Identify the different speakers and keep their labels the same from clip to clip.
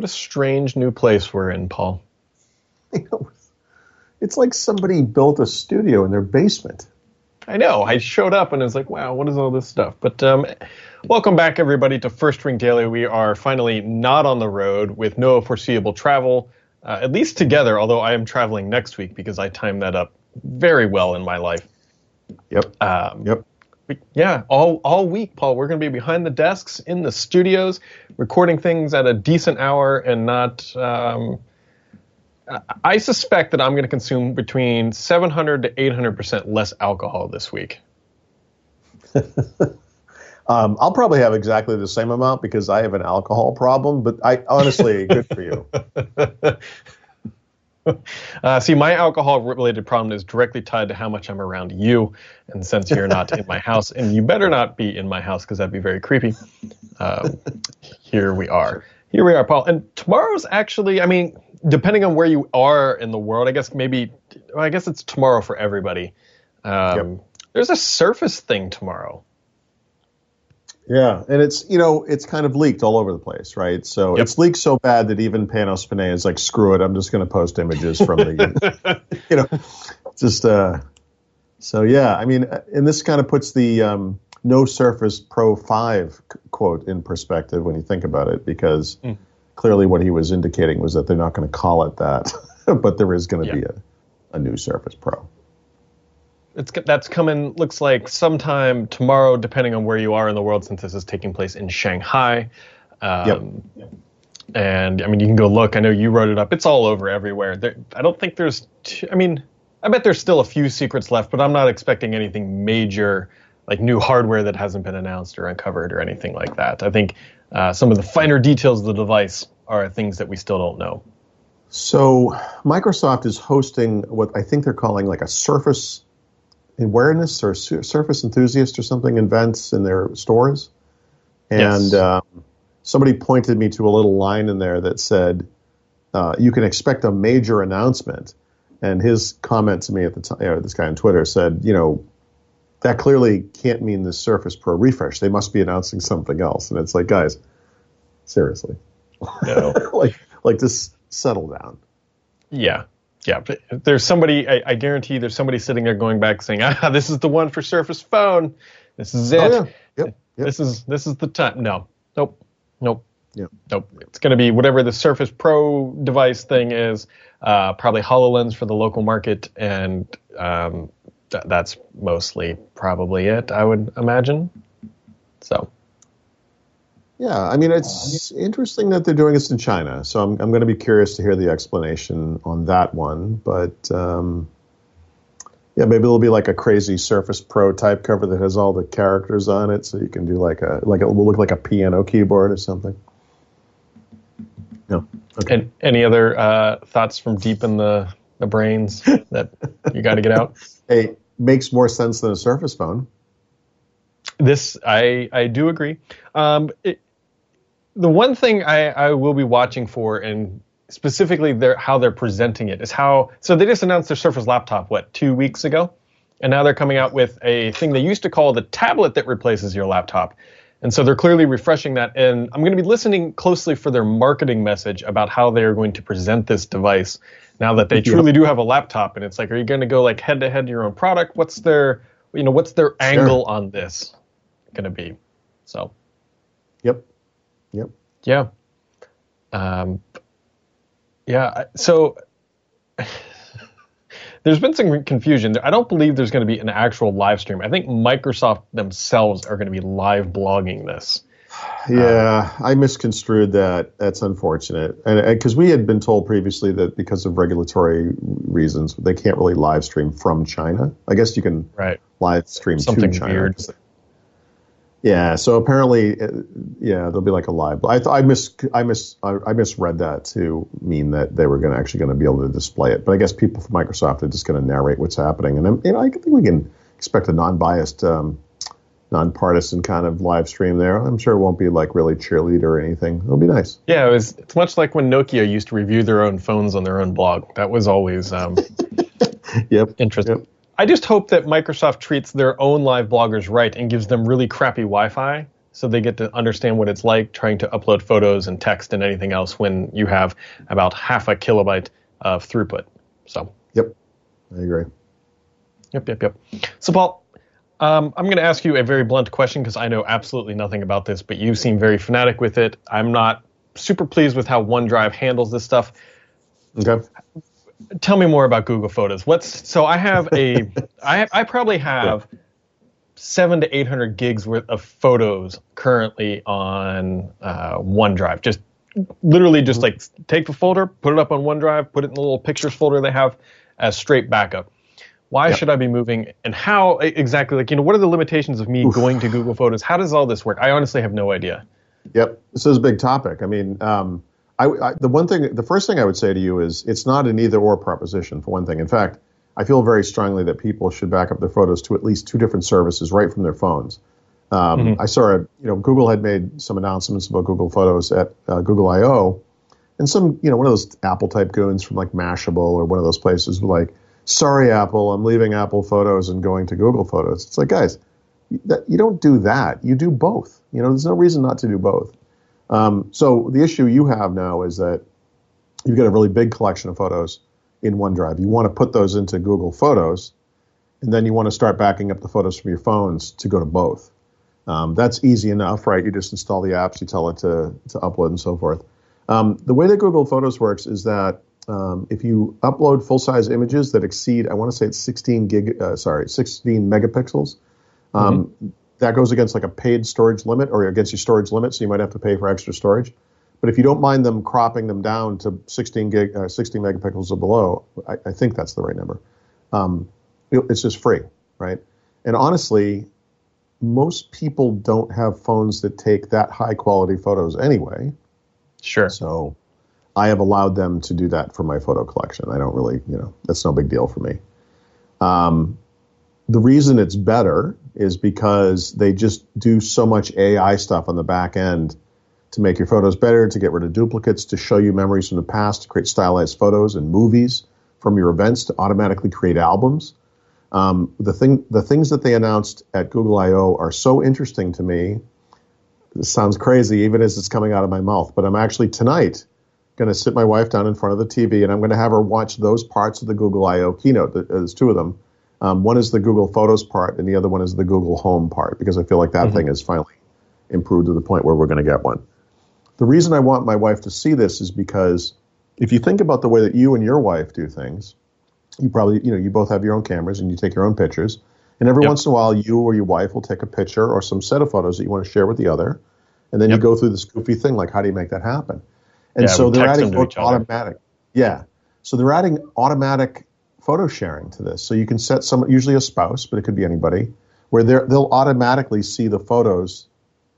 Speaker 1: What a strange new place we're in, Paul.
Speaker 2: It's like somebody built a studio in their basement.
Speaker 1: I know. I showed up and I was like, wow, what is all this stuff? But um, welcome back, everybody, to First Ring Daily. We are finally not on the road with no foreseeable travel, uh, at least together, although I am traveling next week because I timed that up very well in my life.
Speaker 2: Yep.
Speaker 1: Um,
Speaker 2: yep.
Speaker 1: Yeah, all all week, Paul. We're going to be behind the desks in the studios, recording things at a decent hour and not. Um, I suspect that I'm going to consume between 700 to 800 percent less alcohol this week.
Speaker 2: um, I'll probably have exactly the same amount because I have an alcohol problem. But I honestly, good for you.
Speaker 1: Uh, see, my alcohol-related problem is directly tied to how much I'm around you, and since you're not in my house, and you better not be in my house because that'd be very creepy. Um, here we are. Here we are, Paul. And tomorrow's actually, I mean, depending on where you are in the world, I guess maybe, well, I guess it's tomorrow for everybody. Um, yep. There's a Surface thing tomorrow.
Speaker 2: Yeah, and it's you know it's kind of leaked all over the place, right? So yep. it's leaked so bad that even Panos Panay is like, screw it, I'm just going to post images from the, you know, just uh. So yeah, I mean, and this kind of puts the um, no Surface Pro Five quote in perspective when you think about it, because mm. clearly what he was indicating was that they're not going to call it that, but there is going to yeah. be a, a new Surface Pro
Speaker 1: it's that's coming looks like sometime tomorrow depending on where you are in the world since this is taking place in shanghai. Um, yep. and i mean you can go look. I know you wrote it up. It's all over everywhere. There, i don't think there's too, i mean i bet there's still a few secrets left but i'm not expecting anything major like new hardware that hasn't been announced or uncovered or anything like that. I think uh, some of the finer details of the device are things that we still don't know.
Speaker 2: So microsoft is hosting what i think they're calling like a surface awareness or surface enthusiast or something events in their stores. And yes. um, somebody pointed me to a little line in there that said, uh, you can expect a major announcement. And his comment to me at the time, you know, this guy on Twitter said, you know, that clearly can't mean the Surface Pro refresh. They must be announcing something else. And it's like, guys, seriously, no. like, like just settle down.
Speaker 1: Yeah, yeah, there's somebody. I, I, guarantee there's somebody sitting there going back saying, "Ah, this is the one for Surface Phone. This is it. Oh, yeah. yep, yep. This is this is the time." No, nope, nope, yep. nope. It's going to be whatever the Surface Pro device thing is. Uh, probably Hololens for the local market, and um, th- that's mostly probably it. I would imagine. So.
Speaker 2: Yeah, I mean, it's interesting that they're doing this in China. So I'm, I'm going to be curious to hear the explanation on that one. But um, yeah, maybe it'll be like a crazy Surface Pro type cover that has all the characters on it, so you can do like a like it will look like a piano keyboard or something.
Speaker 1: No. Okay. And any other uh, thoughts from deep in the the brains that you got to get out?
Speaker 2: Hey, makes more sense than a Surface phone.
Speaker 1: This I I do agree. Um, it, the one thing I, I will be watching for, and specifically their, how they're presenting it, is how. So they just announced their Surface laptop, what, two weeks ago? And now they're coming out with a thing they used to call the tablet that replaces your laptop. And so they're clearly refreshing that. And I'm going to be listening closely for their marketing message about how they are going to present this device now that they truly do have a laptop. And it's like, are you going to go like head to head your own product? What's their, you know, what's their sure. angle on this going to be? So.
Speaker 2: Yep. Yep.
Speaker 1: Yeah. Um, yeah. So there's been some confusion. I don't believe there's going to be an actual live stream. I think Microsoft themselves are going to be live blogging this.
Speaker 2: Yeah, um, I misconstrued that. That's unfortunate, and because we had been told previously that because of regulatory reasons, they can't really live stream from China. I guess you can
Speaker 1: right.
Speaker 2: live stream Something to China. Weird. Yeah. So apparently, uh, yeah, there'll be like a live. I I mis I mis I misread that to mean that they were going to actually going to be able to display it. But I guess people from Microsoft are just going to narrate what's happening, and you know I think we can expect a non-biased, um, non-partisan kind of live stream there. I'm sure it won't be like really cheerleader or anything. It'll be nice.
Speaker 1: Yeah, it was. It's much like when Nokia used to review their own phones on their own blog. That was always um,
Speaker 2: yep
Speaker 1: interesting.
Speaker 2: Yep.
Speaker 1: I just hope that Microsoft treats their own live bloggers right and gives them really crappy Wi-Fi so they get to understand what it's like trying to upload photos and text and anything else when you have about half a kilobyte of throughput. So.
Speaker 2: Yep, I agree.
Speaker 1: Yep, yep, yep. So, Paul, um, I'm going to ask you a very blunt question because I know absolutely nothing about this, but you seem very fanatic with it. I'm not super pleased with how OneDrive handles this stuff.
Speaker 2: Okay.
Speaker 1: Tell me more about Google Photos. What's so I have a I I probably have seven to eight hundred gigs worth of photos currently on uh, OneDrive. Just literally just like take the folder, put it up on OneDrive, put it in the little pictures folder they have as straight backup. Why yep. should I be moving and how exactly like you know what are the limitations of me Oof. going to Google Photos? How does all this work? I honestly have no idea.
Speaker 2: Yep, this is a big topic. I mean, um, I, I, the one thing, the first thing I would say to you is it's not an either or proposition. For one thing, in fact, I feel very strongly that people should back up their photos to at least two different services right from their phones. Um, mm-hmm. I saw a, you know, Google had made some announcements about Google Photos at uh, Google I/O, and some, you know, one of those Apple type goons from like Mashable or one of those places were like, "Sorry, Apple, I'm leaving Apple Photos and going to Google Photos." It's like, guys, that, you don't do that. You do both. You know, there's no reason not to do both. Um, so the issue you have now is that you've got a really big collection of photos in OneDrive. You want to put those into Google Photos, and then you want to start backing up the photos from your phones to go to both. Um, that's easy enough, right? You just install the apps, you tell it to, to upload and so forth. Um, the way that Google Photos works is that um, if you upload full size images that exceed, I want to say it's 16 gig, uh, sorry, 16 megapixels, um, mm-hmm. That goes against like a paid storage limit or against your storage limit, so you might have to pay for extra storage. But if you don't mind them cropping them down to 16 gig, uh, 16 megapixels or below, I, I, think that's the right number. Um, it's just free, right? And honestly, most people don't have phones that take that high quality photos anyway.
Speaker 1: Sure.
Speaker 2: So I have allowed them to do that for my photo collection. I don't really, you know, that's no big deal for me. Um, the reason it's better is because they just do so much AI stuff on the back end to make your photos better, to get rid of duplicates, to show you memories from the past, to create stylized photos and movies from your events, to automatically create albums. Um, the thing, the things that they announced at Google I/O are so interesting to me. This sounds crazy, even as it's coming out of my mouth, but I'm actually tonight going to sit my wife down in front of the TV and I'm going to have her watch those parts of the Google I/O keynote. There's two of them um, one is the Google Photos part, and the other one is the Google Home part, because I feel like that mm-hmm. thing has finally improved to the point where we're going to get one. The reason I want my wife to see this is because if you think about the way that you and your wife do things, you probably, you know, you both have your own cameras and you take your own pictures. And every yep. once in a while, you or your wife will take a picture or some set of photos that you want to share with the other. And then yep. you go through this goofy thing like, how do you make that happen? And yeah, so they're adding automatic. Yeah. So they're adding automatic photo sharing to this. So you can set some, usually a spouse, but it could be anybody, where they'll automatically see the photos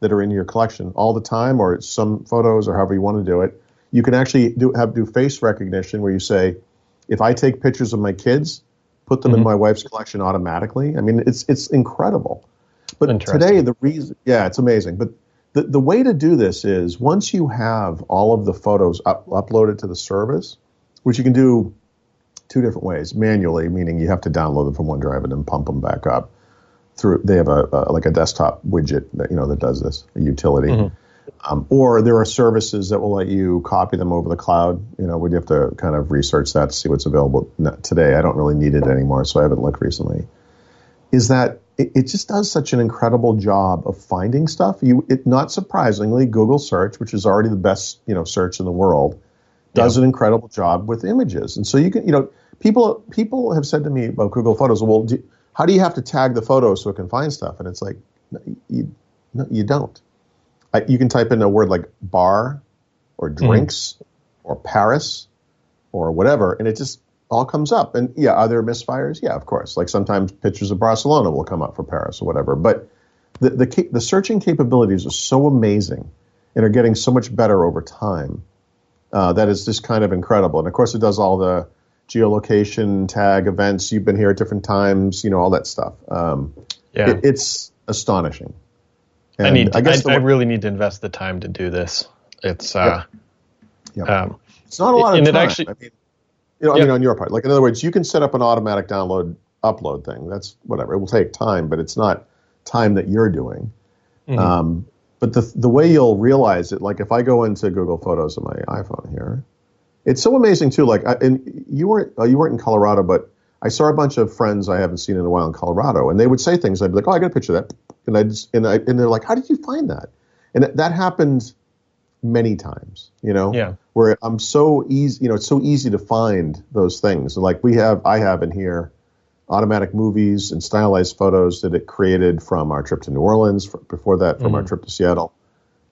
Speaker 2: that are in your collection all the time, or some photos, or however you want to do it. You can actually do have do face recognition where you say, if I take pictures of my kids, put them mm-hmm. in my wife's collection automatically. I mean, it's it's incredible. But today, the reason, yeah, it's amazing. But the, the way to do this is once you have all of the photos up, uploaded to the service, which you can do two different ways. Manually, meaning you have to download them from OneDrive and then pump them back up. Through they have a, a like a desktop widget that you know that does this, a utility. Mm-hmm. Um, or there are services that will let you copy them over the cloud. You know, we'd have to kind of research that to see what's available today. I don't really need it anymore, so I haven't looked recently. Is that it, it just does such an incredible job of finding stuff. You, it not surprisingly, Google search, which is already the best you know search in the world, does yeah. an incredible job with images. And so you can, you know, people people have said to me about Google Photos, well, do, how do you have to tag the photos so it can find stuff? And it's like, you, no, you don't. I, you can type in a word like bar or hmm. drinks mm. or Paris or whatever, and it just all comes up. And yeah, are there misfires? Yeah, of course. Like sometimes pictures of Barcelona will come up for Paris or whatever. But the the, the searching capabilities are so amazing and are getting so much better over time uh, that is just kind of incredible. And of course, it does all the geolocation tag events. You've been here at different times, you know, all that stuff. Um, yeah, it, it's astonishing.
Speaker 1: And I need. I, guess I, I, really need to invest the time to do this. It's. Uh,
Speaker 2: yep. Yep. Um, it's not a lot of time. Actually, I mean, you know, I mean, on your part, like in other words, you can set up an automatic download upload thing. That's whatever. It will take time, but it's not time that you're doing. Mm-hmm. Um, But the the way you'll realize it, like if I go into Google Photos on my iPhone here, it's so amazing too. Like, I, and you weren't uh, you weren't in Colorado, but I saw a bunch of friends I haven't seen in a while in Colorado, and they would say things. I'd be like, "Oh, I got a picture of that," and I just and I and they're like, "How did you find that?" And that, that happened many times. You know,
Speaker 1: Yeah.
Speaker 2: where I'm so easy. You know, it's so easy to find those things. Like we have, I have in here, automatic movies and stylized photos that it created from our trip to New Orleans. fr before that, from our mm. trip to Seattle.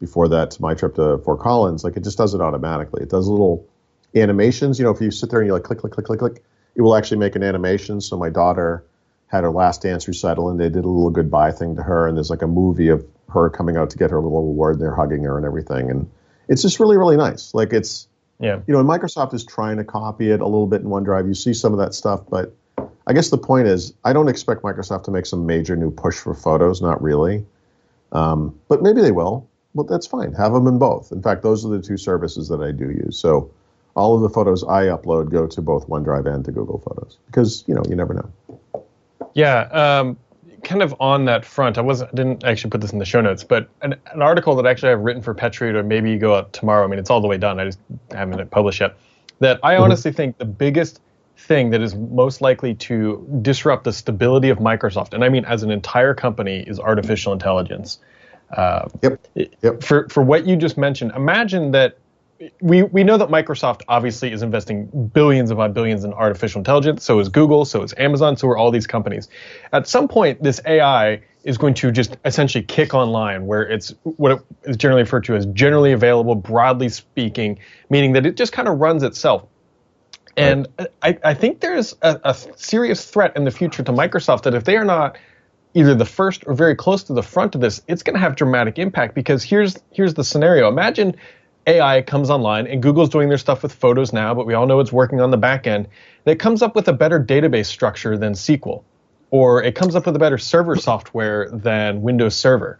Speaker 2: Before that, my trip to Fort Collins. Like it just does it automatically. It does little animations. You know, if you sit there and you like click, click, click, click, click, it will actually make an animation. So my daughter had her last dance recital, and they did a little goodbye thing to her, and there's like a movie of her coming out to get her little award, and they're hugging her and everything, and it's just really, really nice. Like it's
Speaker 1: Yeah.
Speaker 2: you know, and Microsoft is trying to copy it a little bit in OneDrive. You see some of that stuff, but I guess the point is, I don't expect Microsoft to make some major new push for photos. Not really, um, but maybe they will. Well, that's fine. Have them in both. In fact, those are the two services that I do use. So all of the photos I upload go to both OneDrive and to Google Photos because you know you never know.
Speaker 1: Yeah, um, kind of on that front, I wasn't I didn't actually put this in the show notes, but an, an article that actually I've written for Petri to maybe go out tomorrow. I mean, it's all the way done. I just haven't published yet. That I honestly think the biggest thing that is most likely to disrupt the stability of Microsoft, and I mean as an entire company, is artificial intelligence. Uh,
Speaker 2: Yep. Yep.
Speaker 1: for for what you just mentioned, imagine that we we know that Microsoft obviously is investing billions upon billions in artificial intelligence. So is Google. So is Amazon. So are all these companies. At some point, this AI is going to just essentially kick online, where it's what is generally referred to as generally available, broadly speaking, meaning that it just kind of runs itself. And I, I think there's a, a serious threat in the future to Microsoft that if they are not either the first or very close to the front of this, it's going to have dramatic impact because here's here's the scenario. Imagine AI comes online and Google's doing their stuff with photos now, but we all know it's working on the back end. That comes up with a better database structure than SQL, or it comes up with a better server software than Windows Server.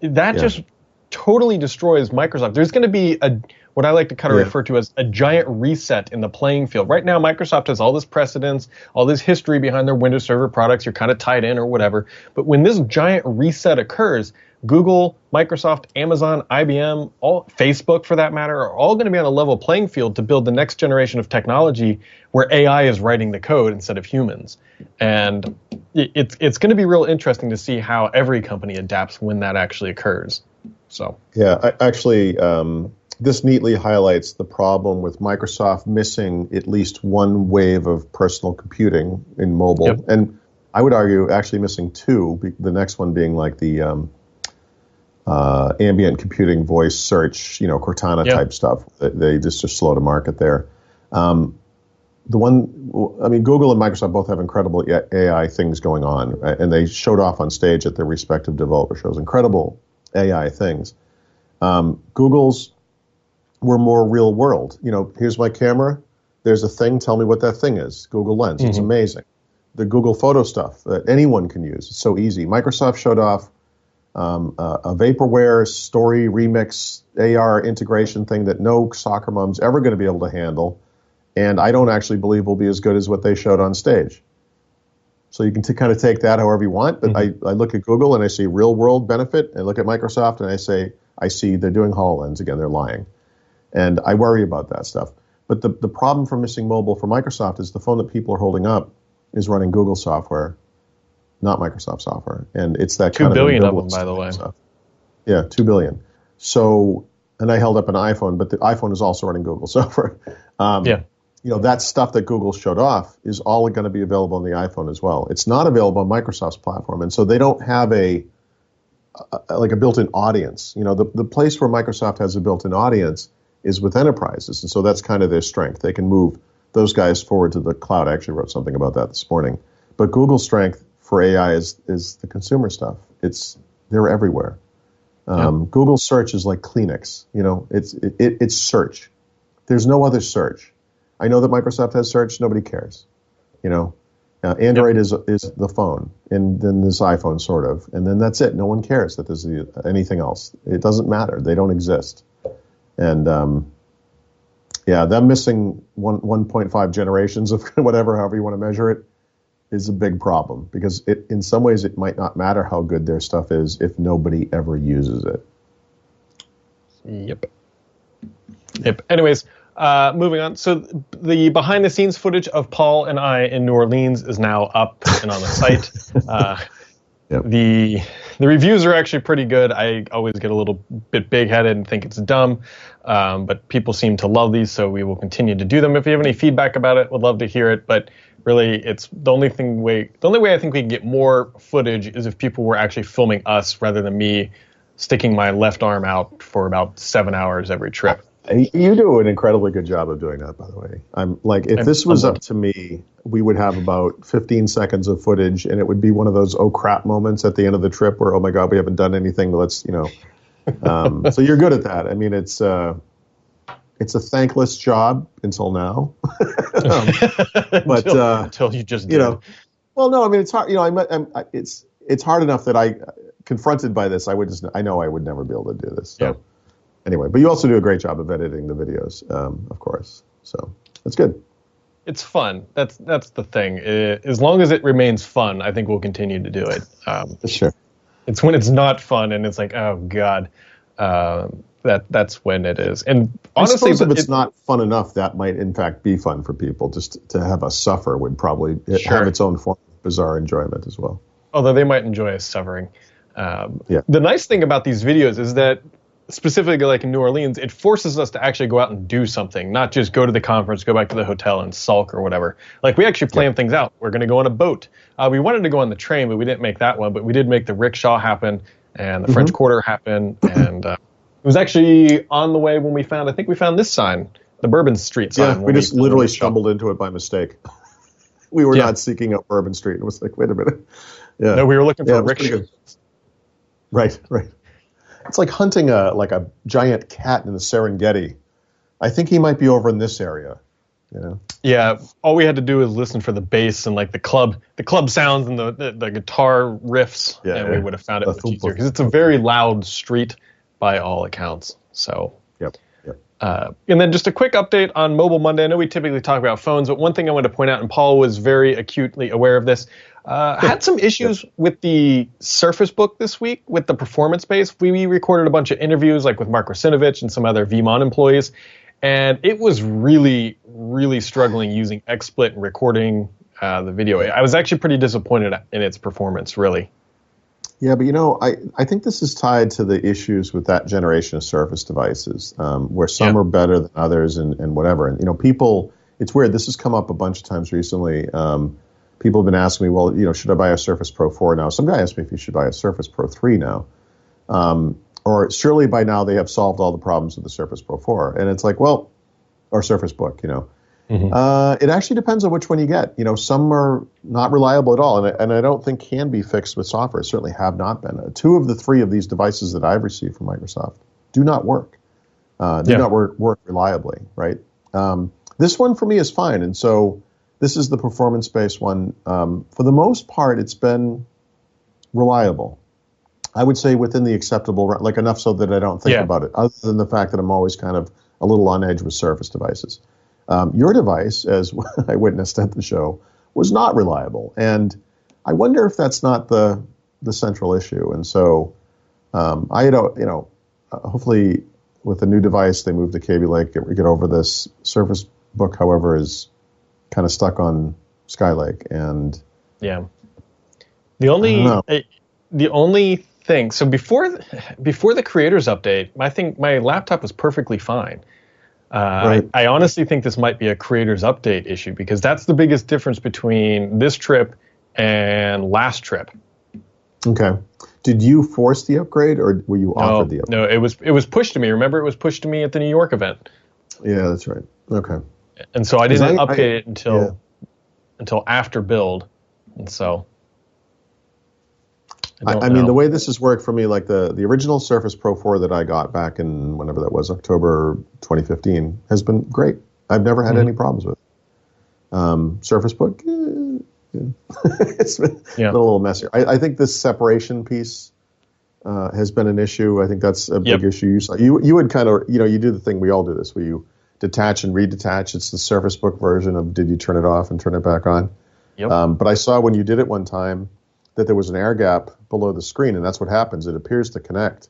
Speaker 1: That
Speaker 2: Yeah.
Speaker 1: just totally destroys Microsoft. There's going to be a what I like to kind of
Speaker 2: Yeah.
Speaker 1: refer to as a giant reset in the playing field. Right now, Microsoft has all this precedence, all this history behind their Windows Server products. You're kind of tied in or whatever. But when this giant reset occurs, Google, Microsoft, Amazon, IBM, all Facebook for that matter, are all going to be on a level playing field to build the next generation of technology where AI is writing the code instead of humans. And it's it's going to be real interesting to see how every company adapts when that actually occurs. So
Speaker 2: Yeah, I, actually, um, this neatly highlights the problem with Microsoft missing at least one wave of personal computing in mobile,
Speaker 1: Yep.
Speaker 2: and I would argue actually missing two. The next one being like the um, uh, ambient computing voice search, you know, Cortana
Speaker 1: Yep.
Speaker 2: type stuff. They, just are slow to market there. Um, the one, I mean, Google and Microsoft both have incredible AI things going on, right? and they showed off on stage at their respective developer shows. Incredible AI things. Um, Google's were more real world. You know, here's my camera. There's a thing. Tell me what that thing is. Google Lens. It's amazing. The Google Photo stuff that anyone can use. It's so easy. Microsoft showed off um, a, a vaporware story remix AR integration thing that no soccer mom's ever going to be able to handle, and I don't actually believe will be as good as what they showed on stage. So you can t- kind of take that however you want, but I, I look at Google and I see real world benefit, and I look at Microsoft and I say I see they're doing HoloLens again, they're lying, and I worry about that stuff. But the the problem for missing mobile for Microsoft is the phone that people are holding up is running Google software, not Microsoft software, and it's that
Speaker 1: Two
Speaker 2: kind
Speaker 1: billion
Speaker 2: of
Speaker 1: of them, by the way.
Speaker 2: stuff. Yeah, two billion. So, and I held up an iPhone, but the iPhone is also running Google software. Um,
Speaker 1: Yeah.
Speaker 2: You know, that stuff that Google showed off is all going to be available on the iPhone as well. It's not available on Microsoft's platform, and so they don't have a, a like a built-in audience. You know, the the place where Microsoft has a built-in audience is with enterprises, and so that's kind of their strength. They can move those guys forward to the cloud. I actually wrote something about that this morning. But Google's strength for AI is is the consumer stuff. It's they're everywhere. Um, Google search is like Kleenex. You know, it's it, it, it's search. There's no other search. I know that Microsoft has search. Nobody cares. You know, uh, Android is is the phone, and then this iPhone sort of, and then that's it. No one cares that there's anything else. It doesn't matter. They don't exist. And um, yeah, them missing one 1.5 generations of whatever, however you want to measure it, is a big problem because it in some ways it might not matter how good their stuff is if nobody ever uses it.
Speaker 1: Yep. Yep. Anyways, uh, moving on. So the behind the scenes footage of Paul and I in New Orleans is now up and on the site. Uh, yep. The the reviews are actually pretty good. I always get a little bit big headed and think it's dumb, um, but people seem to love these, so we will continue to do them. If you have any feedback about it, would love to hear it. But really, it's the only thing way the only way I think we can get more footage is if people were actually filming us rather than me sticking my left arm out for about seven hours every trip.
Speaker 2: You do an incredibly good job of doing that, by the way. I'm like, if this was up to me, we would have about 15 seconds of footage, and it would be one of those oh crap moments at the end of the trip where oh my god, we haven't done anything. Let's you know. Um, so you're good at that. I mean, it's uh, it's a thankless job until now, um, but
Speaker 1: until,
Speaker 2: uh,
Speaker 1: until, you just
Speaker 2: you know. Well, no, I mean it's hard. You know, I'm, I'm, it's it's hard enough that I confronted by this, I would just I know I would never be able to do this. So. Yeah anyway, but you also do a great job of editing the videos, um, of course. So that's good.
Speaker 1: It's fun. That's that's the thing. It, as long as it remains fun, I think we'll continue to do it.
Speaker 2: Um, sure.
Speaker 1: It's when it's not fun and it's like, oh god, uh, that that's when it is. And honestly,
Speaker 2: if it's it, not fun enough, that might in fact be fun for people. Just to have us suffer would probably sure. have its own form of bizarre enjoyment as well.
Speaker 1: Although they might enjoy us suffering. Um, yeah. The nice thing about these videos is that specifically like in New Orleans, it forces us to actually go out and do something, not just go to the conference, go back to the hotel and sulk or whatever. Like we actually plan things out. We're going to go on a boat. Uh, we wanted to go on the train, but we didn't make that one. But we did make the rickshaw happen and the mm-hmm. French Quarter happen. And uh, it was actually on the way when we found. I think we found this sign, the Bourbon Street sign.
Speaker 2: Yeah, we just we literally stumbled into it by mistake. we were yeah. not seeking out Bourbon Street. It was like, wait a minute.
Speaker 1: Yeah. No, we were looking for yeah, a rickshaw.
Speaker 2: Right, right. It's like hunting a like a giant cat in the Serengeti. I think he might be over in this area. You know?
Speaker 1: Yeah, all we had to do is listen for the bass and like the club, the club sounds and the the, the guitar riffs, yeah, and yeah. we would have found it much easier because it's a very loud street by all accounts. So.
Speaker 2: Yep. Yep.
Speaker 1: Uh, and then just a quick update on Mobile Monday. I know we typically talk about phones, but one thing I wanted to point out, and Paul was very acutely aware of this. Uh, had some issues with the Surface Book this week with the performance base. We recorded a bunch of interviews, like with Mark Russinovich and some other VMON employees, and it was really, really struggling using XSplit and recording uh, the video. I was actually pretty disappointed in its performance, really.
Speaker 2: Yeah, but you know, I, I think this is tied to the issues with that generation of Surface devices, um, where some yeah. are better than others and, and whatever. And, you know, people, it's weird. This has come up a bunch of times recently. Um, people have been asking me, well, you know, should I buy a Surface Pro 4 now? Some guy asked me if you should buy a Surface Pro 3 now. Um, or surely by now they have solved all the problems of the Surface Pro 4. And it's like, well, or Surface Book, you know. Mm-hmm. Uh, it actually depends on which one you get. You know, some are not reliable at all, and I, and I don't think can be fixed with software. Certainly have not been. Uh, two of the three of these devices that I've received from Microsoft do not work. Uh, do yeah. not work, work reliably, right? Um, this one for me is fine, and so this is the performance based one. Um, for the most part, it's been reliable. I would say within the acceptable, like enough so that I don't think yeah. about it, other than the fact that I'm always kind of a little on edge with Surface devices. Um, your device, as I witnessed at the show, was not reliable, and I wonder if that's not the the central issue. And so, um, I had, you know, uh, hopefully with the new device they move to Kaby Lake, get, get over this. Surface Book, however, is kind of stuck on Skylake, and
Speaker 1: yeah, the only uh, the only thing. So before before the creators update, I think my laptop was perfectly fine. Uh, right. I, I, honestly think this might be a creators update issue because that's the biggest difference between this trip and last trip.
Speaker 2: Okay. Did you force the upgrade or were you offered
Speaker 1: no,
Speaker 2: the
Speaker 1: upgrade? No, it was it was pushed to me. Remember, it was pushed to me at the New York event.
Speaker 2: Yeah, that's right. Okay
Speaker 1: and so I didn't I, update I, it until yeah. until after build, and so.
Speaker 2: I, I mean, the way this has worked for me, like the, the original Surface Pro 4 that I got back in whenever that was, October 2015, has been great. I've never had mm-hmm. any problems with it. Um, Surface Book, eh, yeah. it's been yeah. a little messier. I, I, think this separation piece uh, has been an issue. I think that's a big issue. You, you, you would kind of, you know, you do the thing we all do this, where you detach and redetach. It's the Surface Book version of did you turn it off and turn it back on? Yep. Um, but I saw when you did it one time that there was an air gap below the screen, and that's what happens. It appears to connect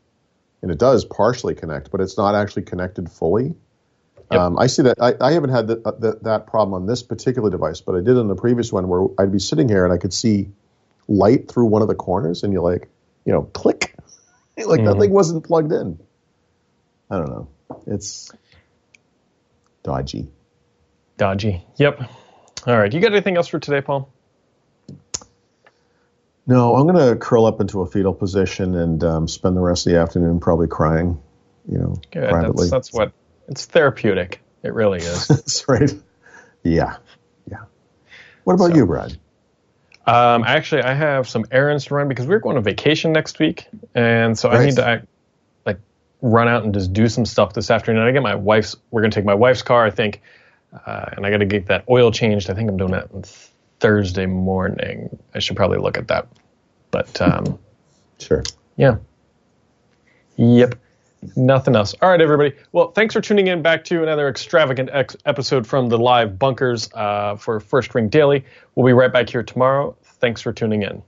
Speaker 2: and it does partially connect, but it's not actually connected fully. Yep. Um, I see that. I, I haven't had the, the, that problem on this particular device, but I did on the previous one where I'd be sitting here and I could see light through one of the corners, and you're like, you know, click, like mm-hmm. that thing wasn't plugged in. I don't know. It's dodgy.
Speaker 1: Dodgy. Yep. All right. You got anything else for today, Paul?
Speaker 2: No, I'm going to curl up into a fetal position and um, spend the rest of the afternoon probably crying. You know,
Speaker 1: Good. privately. That's, that's what it's therapeutic. It really is.
Speaker 2: that's right. Yeah, yeah. What about so, you, Brad?
Speaker 1: Um, actually, I have some errands to run because we're going on vacation next week, and so. I need to run out and just do some stuff this afternoon. I get my wife's. We're going to take my wife's car, I think, uh, and I got to get that oil changed. I think I'm doing that on Thursday morning. I should probably look at that. But um,
Speaker 2: sure.
Speaker 1: Yeah. Yep. Nothing else. All right, everybody. Well, thanks for tuning in back to another extravagant ex- episode from the live bunkers uh, for First Ring Daily. We'll be right back here tomorrow. Thanks for tuning in.